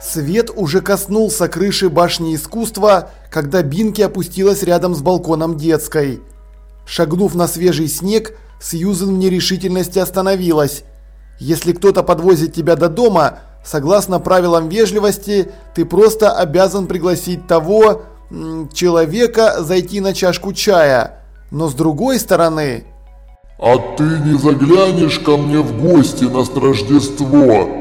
Свет уже коснулся крыши башни искусства, когда Бинки опустилась рядом с балконом детской. Шагнув на свежий снег, Сьюзен в нерешительности остановилась. Если кто-то подвозит тебя до дома, согласно правилам вежливости, ты просто обязан пригласить того человека зайти на чашку чая. Но с другой стороны... «А ты не заглянешь ко мне в гости на Рождество?»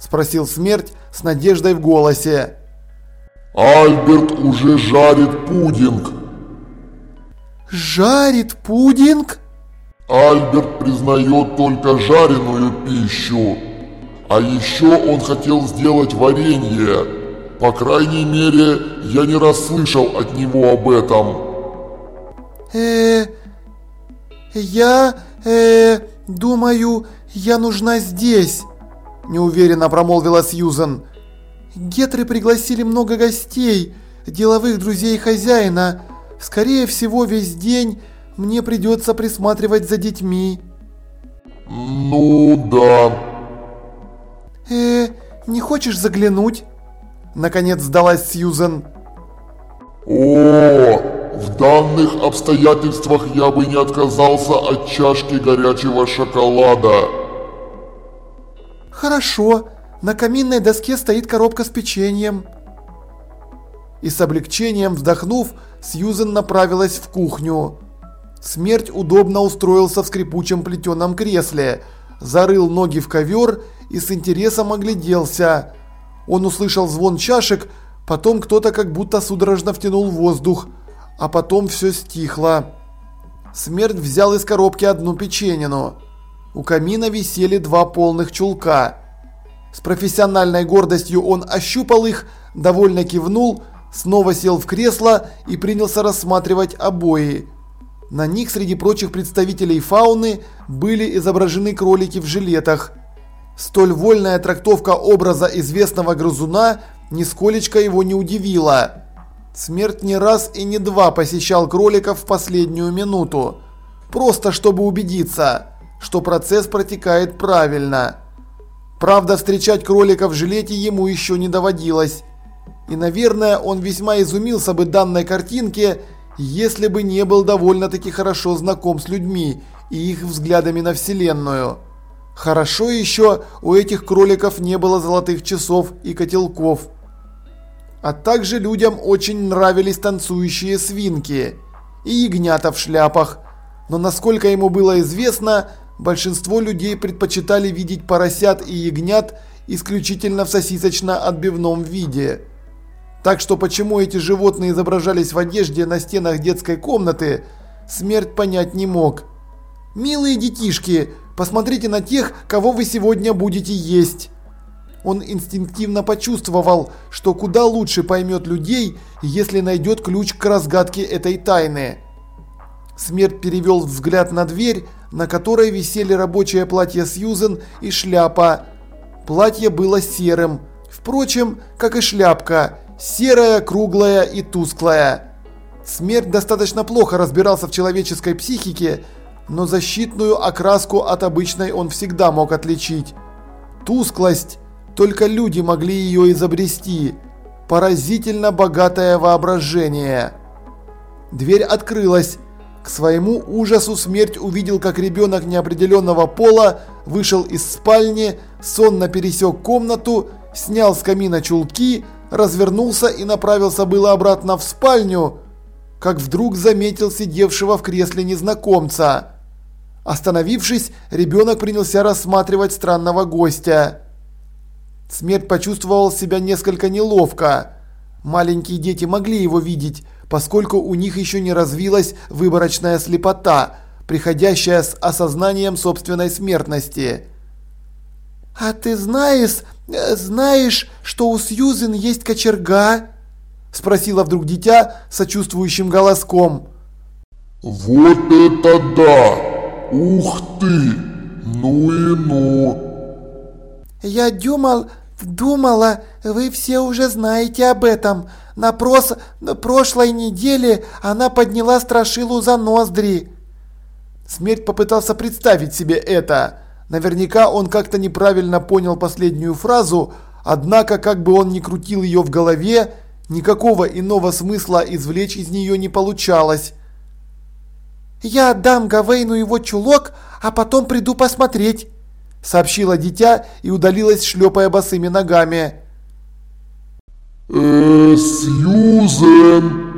Спросил смерть с надеждой в голосе. «Альберт уже жарит пудинг». «Жарит пудинг?» Альберт признает только жареную пищу. А еще он хотел сделать варенье. По крайней мере, я не расслышал от него об этом. Э, я, э, думаю, я нужна здесь, неуверенно промолвила Сьюзен. Гетры пригласили много гостей, деловых друзей хозяина. Скорее всего, весь день мне придется присматривать за детьми. Ну да. Э, не хочешь заглянуть? Наконец сдалась Сьюзен. О, в данных обстоятельствах я бы не отказался от чашки горячего шоколада. Хорошо, на каминной доске стоит коробка с печеньем. И с облегчением вздохнув, Сьюзен направилась в кухню. Смерть удобно устроился в скрипучем плетеном кресле, зарыл ноги в ковер и с интересом огляделся. Он услышал звон чашек, потом кто-то как будто судорожно втянул воздух, а потом все стихло. Смерть взял из коробки одну печенину. У камина висели два полных чулка. С профессиональной гордостью он ощупал их, довольно кивнул, снова сел в кресло и принялся рассматривать обои. На них среди прочих представителей фауны были изображены кролики в жилетах. Столь вольная трактовка образа известного грызуна нисколечко его не удивила. Смерть не раз и не два посещал кроликов в последнюю минуту. Просто чтобы убедиться, что процесс протекает правильно. Правда, встречать кролика в жилете ему еще не доводилось. И, наверное, он весьма изумился бы данной картинке, если бы не был довольно-таки хорошо знаком с людьми и их взглядами на Вселенную. Хорошо еще у этих кроликов не было золотых часов и котелков. А также людям очень нравились танцующие свинки и ягнята в шляпах. Но насколько ему было известно, большинство людей предпочитали видеть поросят и ягнят исключительно в сосисочно-отбивном виде. Так что почему эти животные изображались в одежде на стенах детской комнаты, смерть понять не мог. «Милые детишки, посмотрите на тех, кого вы сегодня будете есть!» Он инстинктивно почувствовал, что куда лучше поймет людей, если найдет ключ к разгадке этой тайны. Смерть перевел взгляд на дверь, на которой висели рабочее платье Сьюзен и шляпа. Платье было серым, впрочем, как и шляпка, серая, круглая и тусклая. Смерть достаточно плохо разбирался в человеческой психике, но защитную окраску от обычной он всегда мог отличить. Тусклость, только люди могли ее изобрести. Поразительно богатое воображение. Дверь открылась. К своему ужасу смерть увидел, как ребенок неопределенного пола вышел из спальни, сонно пересек комнату, снял с камина чулки, развернулся и направился было обратно в спальню, как вдруг заметил сидевшего в кресле незнакомца. Остановившись, ребенок принялся рассматривать странного гостя. Смерть почувствовал себя несколько неловко. Маленькие дети могли его видеть, поскольку у них еще не развилась выборочная слепота, приходящая с осознанием собственной смертности. «А ты знаешь, знаешь, что у Сьюзен есть кочерга?» Спросила вдруг дитя сочувствующим голоском. «Вот это да! Ух ты! Ну и ну!» «Я думал, думала, вы все уже знаете об этом. На, прос... на прошлой неделе она подняла страшилу за ноздри». Смерть попытался представить себе это. Наверняка он как-то неправильно понял последнюю фразу, однако, как бы он ни крутил ее в голове, никакого иного смысла извлечь из нее не получалось. «Я отдам Гавейну его чулок, а потом приду посмотреть», – сообщила дитя и удалилась, шлепая босыми ногами. «Э, Сьюзен!»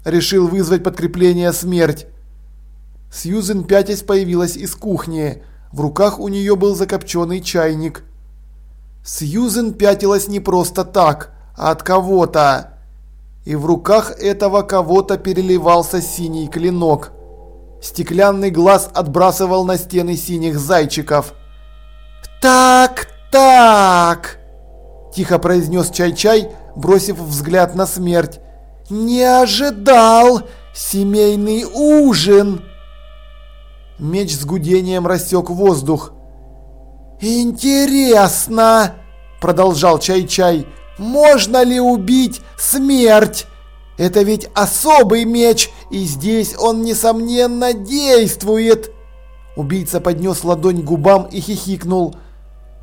– решил вызвать подкрепление смерть. Сьюзен пятясь появилась из кухни. В руках у нее был закопченный чайник. Сьюзен пятилась не просто так, а от кого-то. И в руках этого кого-то переливался синий клинок. Стеклянный глаз отбрасывал на стены синих зайчиков. «Так, так!» – тихо произнес Чай-Чай, бросив взгляд на смерть. «Не ожидал! Семейный ужин!» Меч с гудением рассек воздух. «Интересно!» – продолжал Чай-Чай. «Можно ли убить смерть?» Это ведь особый меч, и здесь он, несомненно, действует!» Убийца поднес ладонь к губам и хихикнул.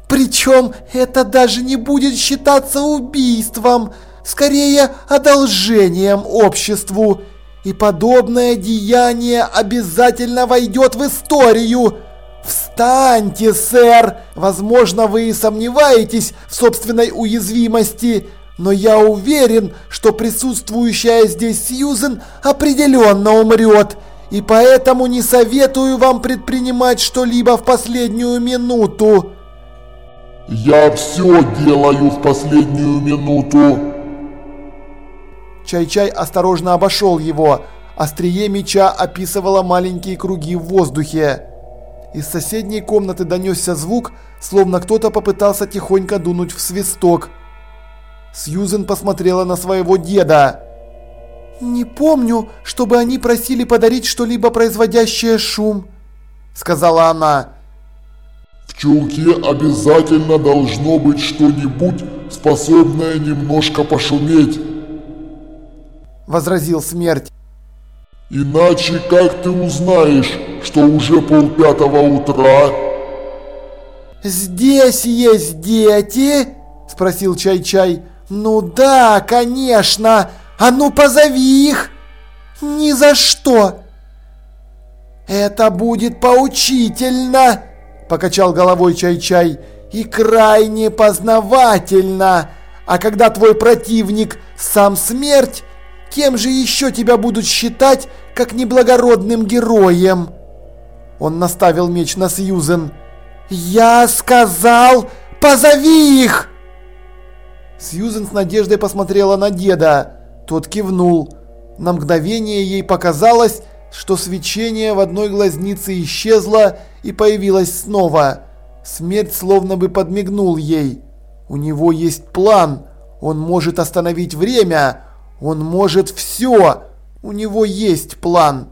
«Причем это даже не будет считаться убийством, скорее одолжением обществу. И подобное деяние обязательно войдет в историю. Встаньте, сэр! Возможно, вы и сомневаетесь в собственной уязвимости, но я уверен, что присутствующая здесь Сьюзен определенно умрет, и поэтому не советую вам предпринимать что-либо в последнюю минуту. Я все делаю в последнюю минуту. Чай-Чай осторожно обошел его. Острие меча описывало маленькие круги в воздухе. Из соседней комнаты донесся звук, словно кто-то попытался тихонько дунуть в свисток. Сьюзен посмотрела на своего деда. «Не помню, чтобы они просили подарить что-либо производящее шум», — сказала она. «В чулке обязательно должно быть что-нибудь, способное немножко пошуметь», — возразил смерть. «Иначе как ты узнаешь, что уже полпятого утра?» «Здесь есть дети?» – спросил Чай-Чай. «Ну да, конечно! А ну позови их!» «Ни за что!» «Это будет поучительно!» – покачал головой Чай-Чай. «И крайне познавательно! А когда твой противник – сам смерть, кем же еще тебя будут считать, как неблагородным героем?» Он наставил меч на Сьюзен. «Я сказал, позови их!» Сьюзен с надеждой посмотрела на деда. Тот кивнул. На мгновение ей показалось, что свечение в одной глазнице исчезло и появилось снова. Смерть словно бы подмигнул ей. У него есть план. Он может остановить время. Он может все. У него есть план.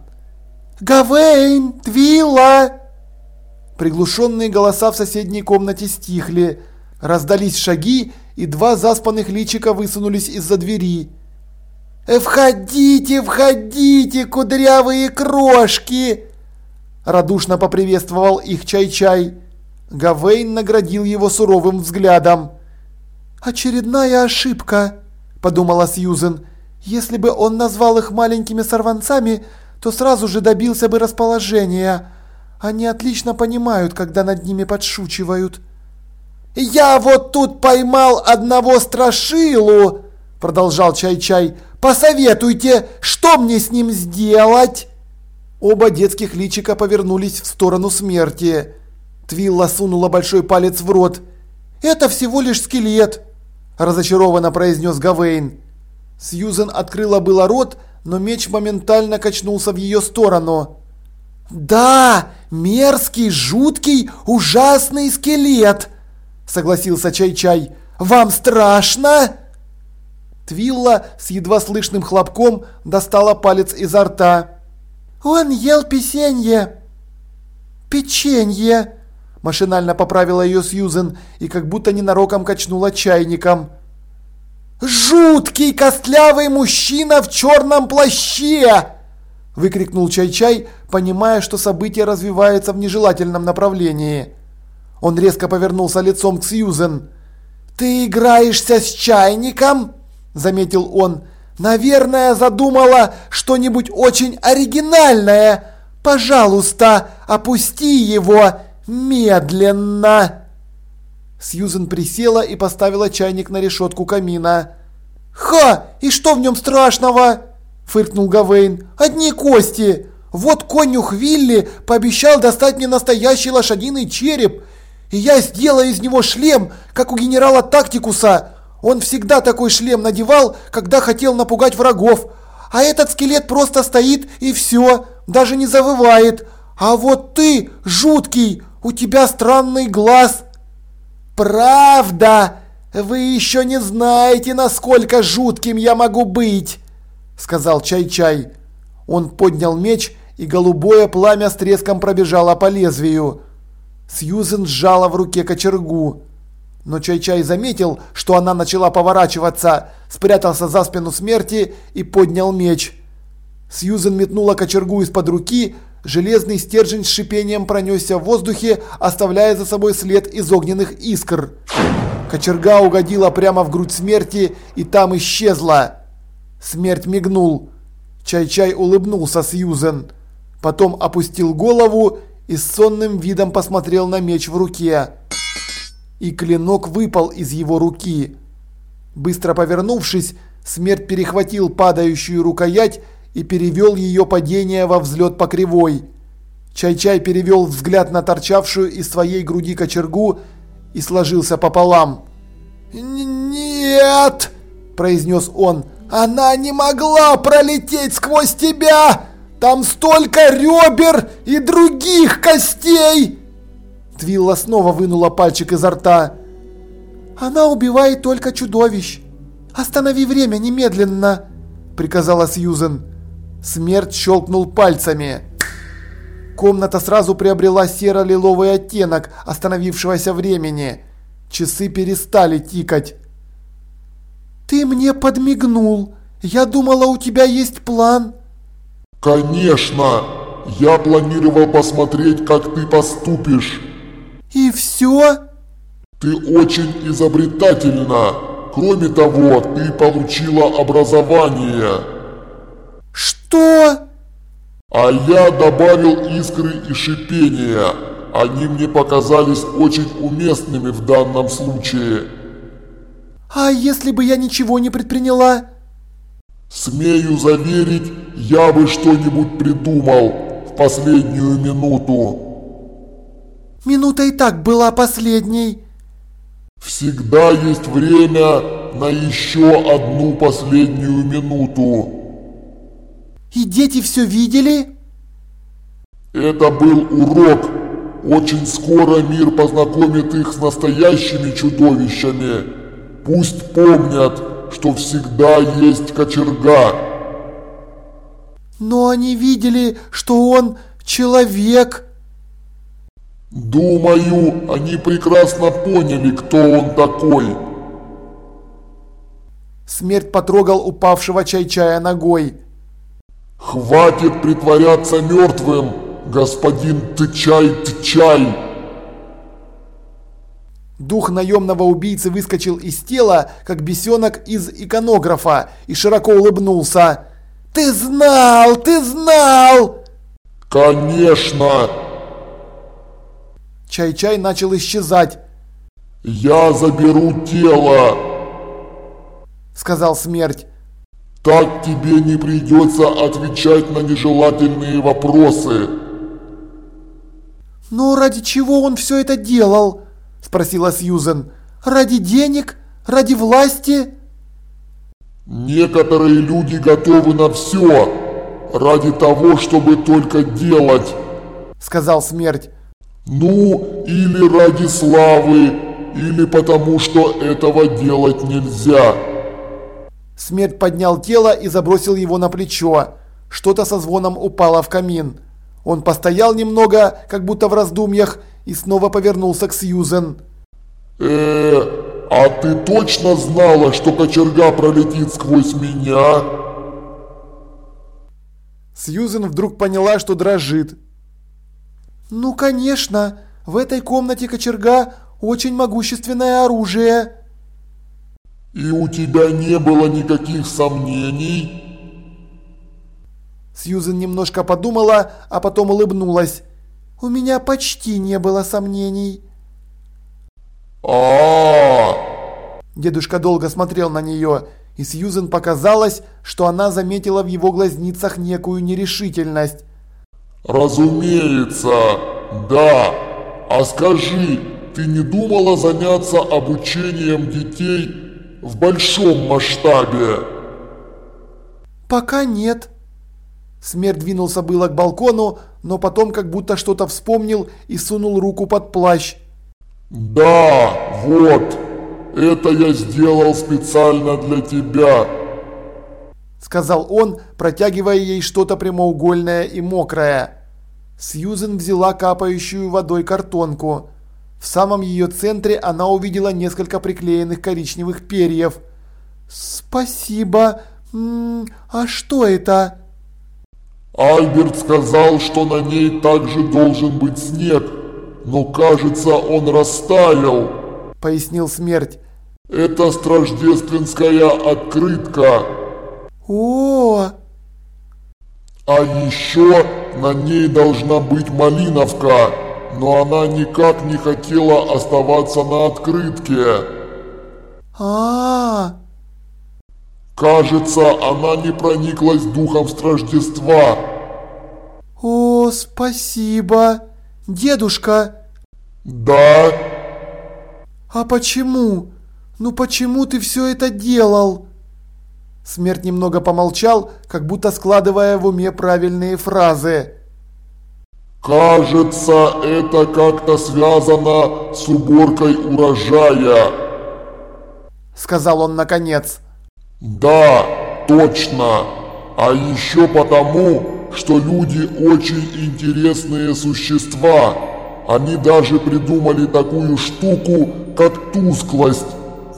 «Гавейн! Твила!» Приглушенные голоса в соседней комнате стихли. Раздались шаги, и два заспанных личика высунулись из-за двери. «Э, «Входите, входите, кудрявые крошки!» Радушно поприветствовал их Чай-Чай. Гавейн наградил его суровым взглядом. «Очередная ошибка», – подумала Сьюзен. «Если бы он назвал их маленькими сорванцами, то сразу же добился бы расположения. Они отлично понимают, когда над ними подшучивают». «Я вот тут поймал одного страшилу!» Продолжал Чай-Чай. «Посоветуйте, что мне с ним сделать?» Оба детских личика повернулись в сторону смерти. Твилла сунула большой палец в рот. «Это всего лишь скелет!» Разочарованно произнес Гавейн. Сьюзен открыла было рот, но меч моментально качнулся в ее сторону. «Да, мерзкий, жуткий, ужасный скелет!» согласился Чай-Чай. «Вам страшно?» Твилла с едва слышным хлопком достала палец изо рта. «Он ел песенье!» «Печенье!» Машинально поправила ее Сьюзен и как будто ненароком качнула чайником. «Жуткий костлявый мужчина в черном плаще!» Выкрикнул Чай-Чай, понимая, что события развиваются в нежелательном направлении. Он резко повернулся лицом к Сьюзен. «Ты играешься с чайником?» – заметил он. «Наверное, задумала что-нибудь очень оригинальное. Пожалуйста, опусти его медленно!» Сьюзен присела и поставила чайник на решетку камина. «Ха! И что в нем страшного?» – фыркнул Гавейн. «Одни кости! Вот конюх Вилли пообещал достать мне настоящий лошадиный череп, и я сделаю из него шлем, как у генерала Тактикуса. Он всегда такой шлем надевал, когда хотел напугать врагов. А этот скелет просто стоит и все, даже не завывает. А вот ты, жуткий, у тебя странный глаз». «Правда! Вы еще не знаете, насколько жутким я могу быть!» Сказал Чай-Чай. Он поднял меч, и голубое пламя с треском пробежало по лезвию. Сьюзен сжала в руке кочергу. Но Чай-Чай заметил, что она начала поворачиваться, спрятался за спину смерти и поднял меч. Сьюзен метнула кочергу из-под руки, железный стержень с шипением пронесся в воздухе, оставляя за собой след из огненных искр. Кочерга угодила прямо в грудь смерти и там исчезла. Смерть мигнул. Чай-Чай улыбнулся Сьюзен. Потом опустил голову и с сонным видом посмотрел на меч в руке. И клинок выпал из его руки. Быстро повернувшись, смерть перехватил падающую рукоять и перевел ее падение во взлет по кривой. Чай-Чай перевел взгляд на торчавшую из своей груди кочергу и сложился пополам. «Нет!» – произнес он. «Она не могла пролететь сквозь тебя! Там столько ребер и других костей!» Твилла снова вынула пальчик изо рта. «Она убивает только чудовищ. Останови время немедленно!» – приказала Сьюзен. Смерть щелкнул пальцами. Комната сразу приобрела серо-лиловый оттенок остановившегося времени. Часы перестали тикать. «Ты мне подмигнул. Я думала, у тебя есть план». «Конечно! Я планировал посмотреть, как ты поступишь». «И все?» «Ты очень изобретательна. Кроме того, ты получила образование». «Что?» А я добавил искры и шипения. Они мне показались очень уместными в данном случае. А если бы я ничего не предприняла? Смею заверить, я бы что-нибудь придумал в последнюю минуту. Минута и так была последней. Всегда есть время на еще одну последнюю минуту. И дети все видели? Это был урок. Очень скоро мир познакомит их с настоящими чудовищами. Пусть помнят, что всегда есть кочерга. Но они видели, что он человек. Думаю, они прекрасно поняли, кто он такой. Смерть потрогал упавшего чай-чая ногой. «Хватит притворяться мертвым, господин Тычай-Тычай!» Дух наемного убийцы выскочил из тела, как бесенок из иконографа, и широко улыбнулся. «Ты знал! Ты знал!» «Конечно!» Чай-чай начал исчезать. «Я заберу тело!» Сказал смерть. Так тебе не придется отвечать на нежелательные вопросы. Но ради чего он все это делал? Спросила Сьюзен. Ради денег? Ради власти? Некоторые люди готовы на все. Ради того, чтобы только делать. Сказал смерть. Ну, или ради славы, или потому что этого делать нельзя. Смерть поднял тело и забросил его на плечо. Что-то со звоном упало в камин. Он постоял немного, как будто в раздумьях, и снова повернулся к Сьюзен. э а ты точно знала, что кочерга пролетит сквозь меня?» Сьюзен вдруг поняла, что дрожит. «Ну, конечно, в этой комнате кочерга очень могущественное оружие», И у тебя не было никаких сомнений? Сьюзен немножко подумала, а потом улыбнулась. У меня почти не было сомнений. а, -а, -а. Дедушка долго смотрел на нее, и Сьюзен показалось, что она заметила в его глазницах некую нерешительность. «Разумеется, да. А скажи, ты не думала заняться обучением детей в большом масштабе?» «Пока нет». Смерть двинулся было к балкону, но потом как будто что-то вспомнил и сунул руку под плащ. «Да, вот, это я сделал специально для тебя», сказал он, протягивая ей что-то прямоугольное и мокрое. Сьюзен взяла капающую водой картонку. В самом ее центре она увидела несколько приклеенных коричневых перьев. «Спасибо. М -м, а что это?» Альберт сказал, что на ней также должен быть снег, но кажется, он растаял, пояснил смерть. Это страждественская открытка. О! А еще на ней должна быть малиновка, но она никак не хотела оставаться на открытке. А, -а, -а. Кажется, она не прониклась духом страждества. О, спасибо. Дедушка. Да. А почему? Ну почему ты все это делал? Смерть немного помолчал, как будто складывая в уме правильные фразы. Кажется, это как-то связано с уборкой урожая. Сказал он наконец. Да, точно. А еще потому, что люди очень интересные существа. Они даже придумали такую штуку, как тусклость.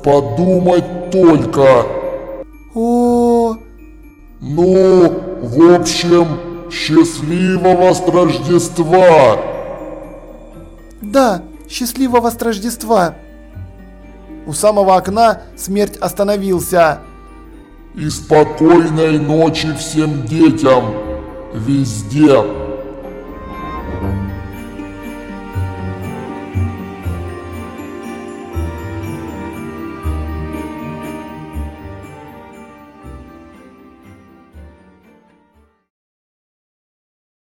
Подумать только. О. Ну, в общем, счастливого Рождества. Да, счастливого Рождества. У самого окна смерть остановился. И спокойной ночи всем детям. Везде.